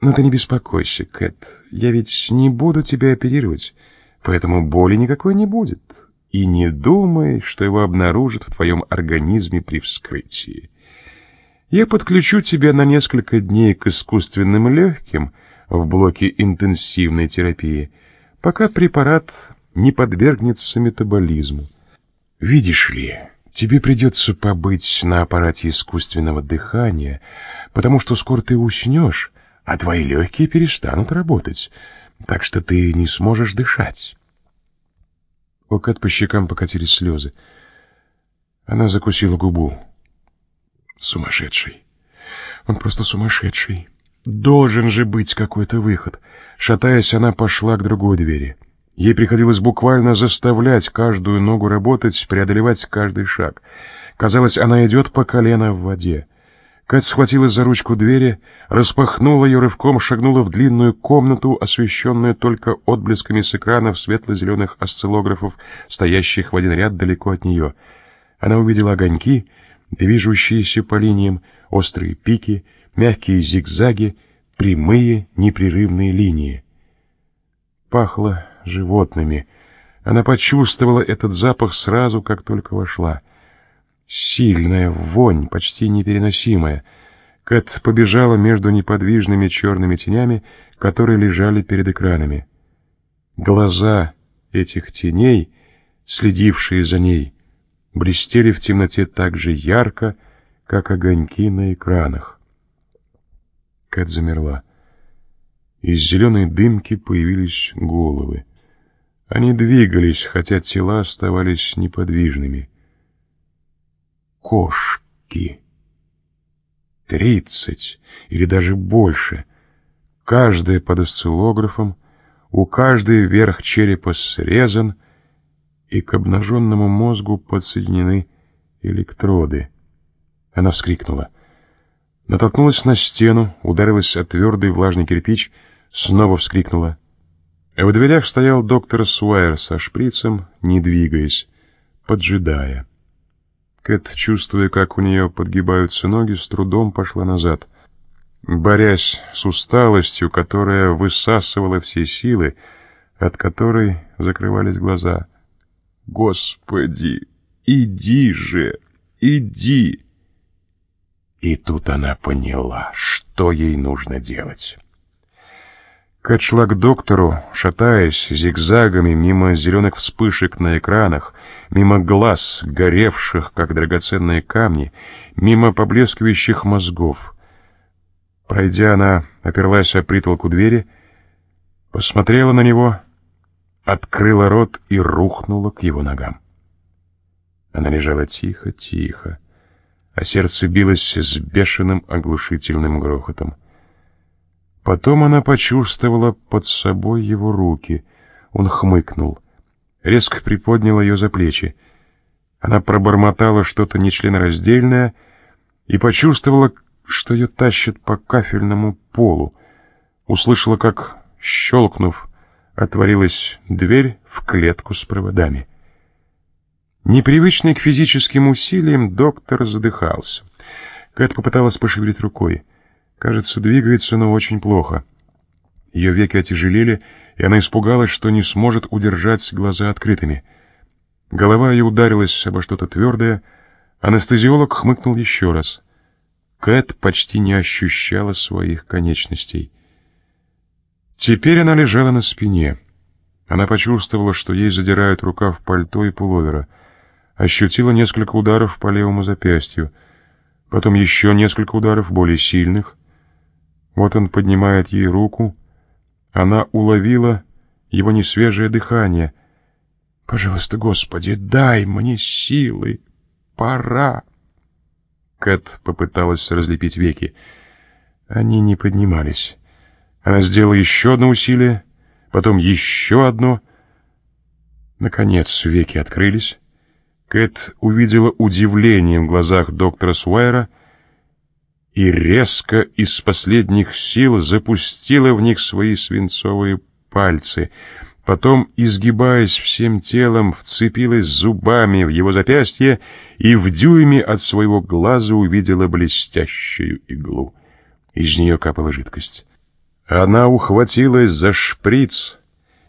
Но ты не беспокойся, Кэт. Я ведь не буду тебя оперировать, поэтому боли никакой не будет. И не думай, что его обнаружат в твоем организме при вскрытии. Я подключу тебя на несколько дней к искусственным легким в блоке интенсивной терапии, пока препарат не подвергнется метаболизму. Видишь ли, тебе придется побыть на аппарате искусственного дыхания, потому что скоро ты уснешь, а твои легкие перестанут работать, так что ты не сможешь дышать. У Кэт по щекам покатились слезы. Она закусила губу. Сумасшедший. Он просто сумасшедший. Должен же быть какой-то выход. Шатаясь, она пошла к другой двери. Ей приходилось буквально заставлять каждую ногу работать, преодолевать каждый шаг. Казалось, она идет по колено в воде. Кать схватилась за ручку двери, распахнула ее рывком, шагнула в длинную комнату, освещенную только отблесками с экранов светло-зеленых осциллографов, стоящих в один ряд далеко от нее. Она увидела огоньки, движущиеся по линиям, острые пики, мягкие зигзаги, прямые непрерывные линии. Пахло животными. Она почувствовала этот запах сразу, как только вошла. Сильная вонь, почти непереносимая. Кэт побежала между неподвижными черными тенями, которые лежали перед экранами. Глаза этих теней, следившие за ней, блестели в темноте так же ярко, как огоньки на экранах. Кэт замерла. Из зеленой дымки появились головы. Они двигались, хотя тела оставались неподвижными. Кошки. Тридцать или даже больше. Каждая под осциллографом, у каждой верх черепа срезан, и к обнаженному мозгу подсоединены электроды. Она вскрикнула. Натолкнулась на стену, ударилась о твердый влажный кирпич, снова вскрикнула. В дверях стоял доктор Суайер со шприцем, не двигаясь, поджидая. Кэт, чувствуя, как у нее подгибаются ноги, с трудом пошла назад. Борясь с усталостью, которая высасывала все силы, от которой закрывались глаза. «Господи, иди же, иди!» И тут она поняла, что ей нужно делать. Кэт шла к доктору, шатаясь зигзагами мимо зеленых вспышек на экранах, мимо глаз, горевших, как драгоценные камни, мимо поблескивающих мозгов. Пройдя, она оперлась о притолку двери, посмотрела на него, открыла рот и рухнула к его ногам. Она лежала тихо, тихо, а сердце билось с бешеным оглушительным грохотом. Потом она почувствовала под собой его руки. Он хмыкнул. Резко приподнял ее за плечи. Она пробормотала что-то нечленораздельное и почувствовала, что ее тащат по кафельному полу. Услышала, как, щелкнув, отворилась дверь в клетку с проводами. Непривычный к физическим усилиям, доктор задыхался. Кэт попыталась пошевелить рукой. Кажется, двигается, но очень плохо. Ее веки отяжелели, и она испугалась, что не сможет удержать глаза открытыми. Голова ее ударилась обо что-то твердое. Анестезиолог хмыкнул еще раз. Кэт почти не ощущала своих конечностей. Теперь она лежала на спине. Она почувствовала, что ей задирают рукав пальто и пуловера. Ощутила несколько ударов по левому запястью. Потом еще несколько ударов, более сильных. Вот он поднимает ей руку. Она уловила его несвежее дыхание. «Пожалуйста, Господи, дай мне силы! Пора!» Кэт попыталась разлепить веки. Они не поднимались. Она сделала еще одно усилие, потом еще одно. Наконец веки открылись. Кэт увидела удивление в глазах доктора Суайра — и резко из последних сил запустила в них свои свинцовые пальцы. Потом, изгибаясь всем телом, вцепилась зубами в его запястье и в дюйме от своего глаза увидела блестящую иглу. Из нее капала жидкость. Она ухватилась за шприц,